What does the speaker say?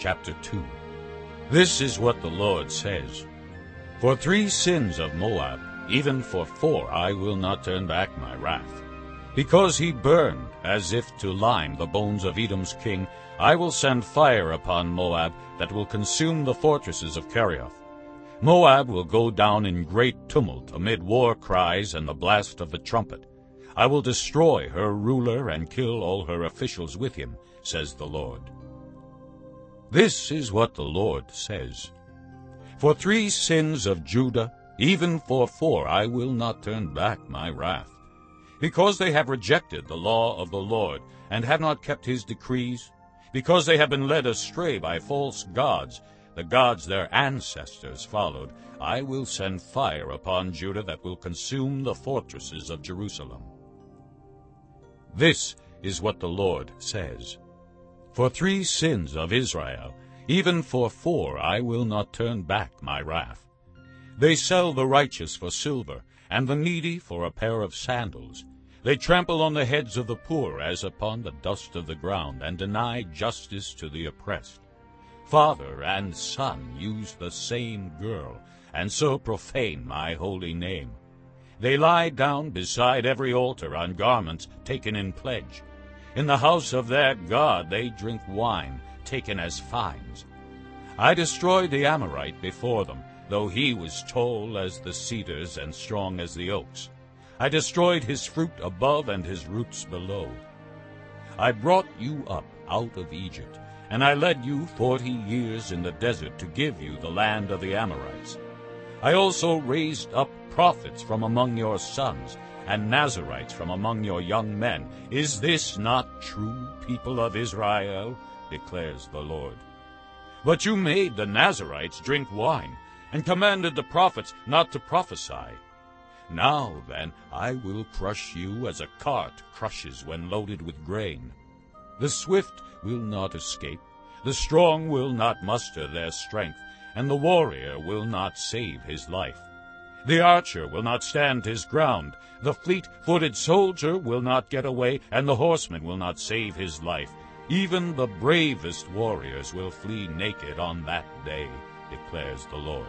Chapter 2 This is what the Lord says. For three sins of Moab, even for four, I will not turn back my wrath. Because he burned, as if to lime, the bones of Edom's king, I will send fire upon Moab that will consume the fortresses of Kerioth. Moab will go down in great tumult amid war cries and the blast of the trumpet. I will destroy her ruler and kill all her officials with him, says the Lord. This is what the Lord says. For three sins of Judah, even for four, I will not turn back my wrath. Because they have rejected the law of the Lord, and have not kept his decrees, because they have been led astray by false gods, the gods their ancestors followed, I will send fire upon Judah that will consume the fortresses of Jerusalem. This is what the Lord says. For three sins of Israel, even for four, I will not turn back my wrath. They sell the righteous for silver, and the needy for a pair of sandals. They trample on the heads of the poor as upon the dust of the ground, and deny justice to the oppressed. Father and son use the same girl, and so profane my holy name. They lie down beside every altar on garments taken in pledge. In the house of their God they drink wine, taken as fines. I destroyed the Amorite before them, though he was tall as the cedars and strong as the oaks. I destroyed his fruit above and his roots below. I brought you up out of Egypt, and I led you forty years in the desert to give you the land of the Amorites. I also raised up prophets from among your sons, and Nazarites from among your young men. Is this not true, people of Israel? declares the Lord. But you made the Nazarites drink wine, and commanded the prophets not to prophesy. Now, then, I will crush you as a cart crushes when loaded with grain. The swift will not escape, the strong will not muster their strength, and the warrior will not save his life. The archer will not stand his ground, the fleet-footed soldier will not get away, and the horseman will not save his life. Even the bravest warriors will flee naked on that day, declares the Lord.